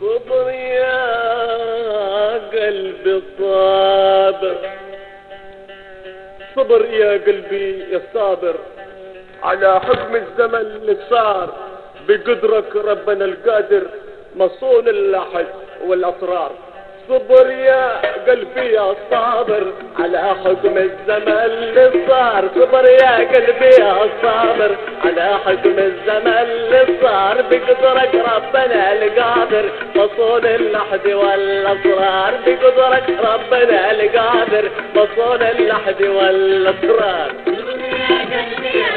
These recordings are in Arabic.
صبر يا قلبي صابر. صبر يا قلبي يا صابر. على حكم الزمن اللي صار بقدرك ربنا القادر مصون اللحد والأسرار. صبر يا قلبي يا صابر على حكم الزمن اللي صار صبر يا قلبي يا صابر على حكم الزمن اللي صار بقدرك ربنا القادر مصون اللحد والأسرار. بقدرك ربنا القادر مصون اللحد والأسرار. احبك يا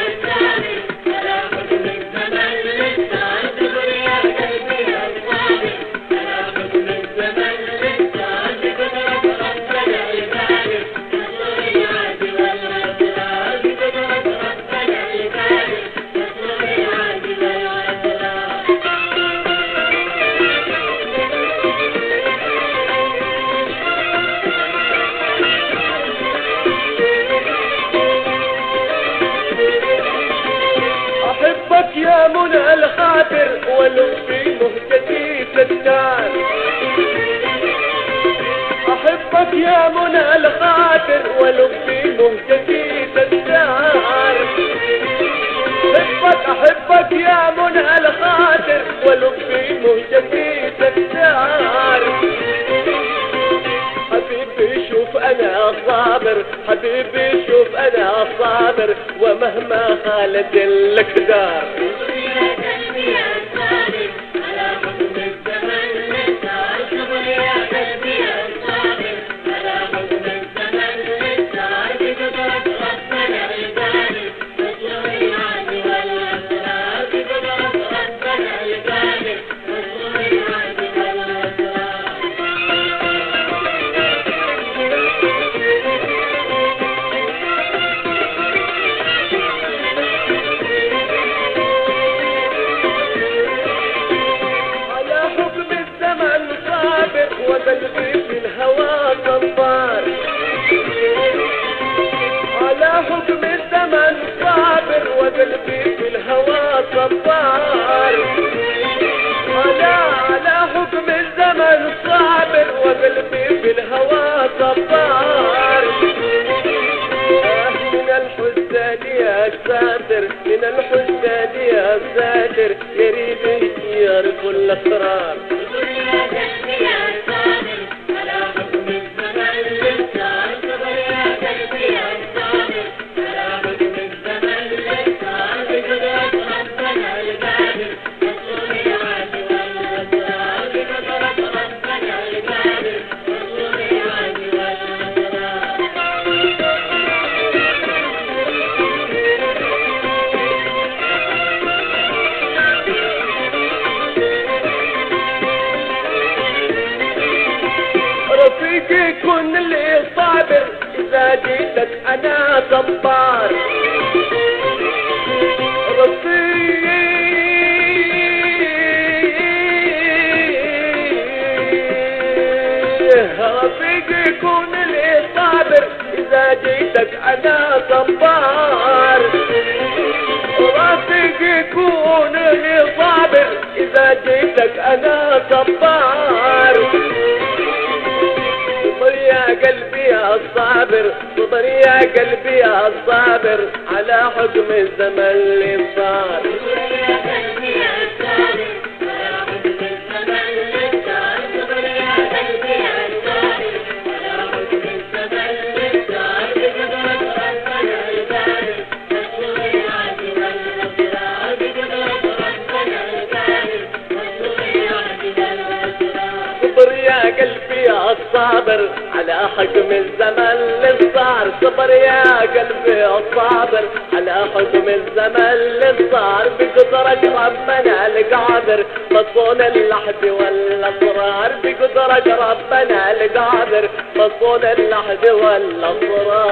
منى الخاطر ولو في مهجتي فتان احبك يا منى الخاطر ولو في مهجتي فتان احبك احبك يا منى الخاطر ولو في مهجتي فتان حبيبي شوف أنا صابر حبيبي شوف أنا صابر ومهما خالد وقلبي في الهوى صبار على على حكم الزمن صابر وقلبي في الهوى صبار آه من الحزن يا ساتر من الحزن يا ساتر يريد يعرف الاسرار رفيقي كن اللي صابر. إذا جيتك أنا صبار رفيقي. رفيقي كن اللي صابر. إذا جيتك أنا صبار رفيقي كون لي صابر. إذا جيتك أنا صبار قلبي يا صابر صبر يا قلبي يا صابر على حكم الزمن اللي صار. الصابر على حكم الزمن اللي صار. صبر يا قلبي الصابر على حكم الزمن اللي صار. بقدرك ربنا القادر مصون اللحد والأسرار. بقدرك ربنا القادر مصون اللحد والأسرار.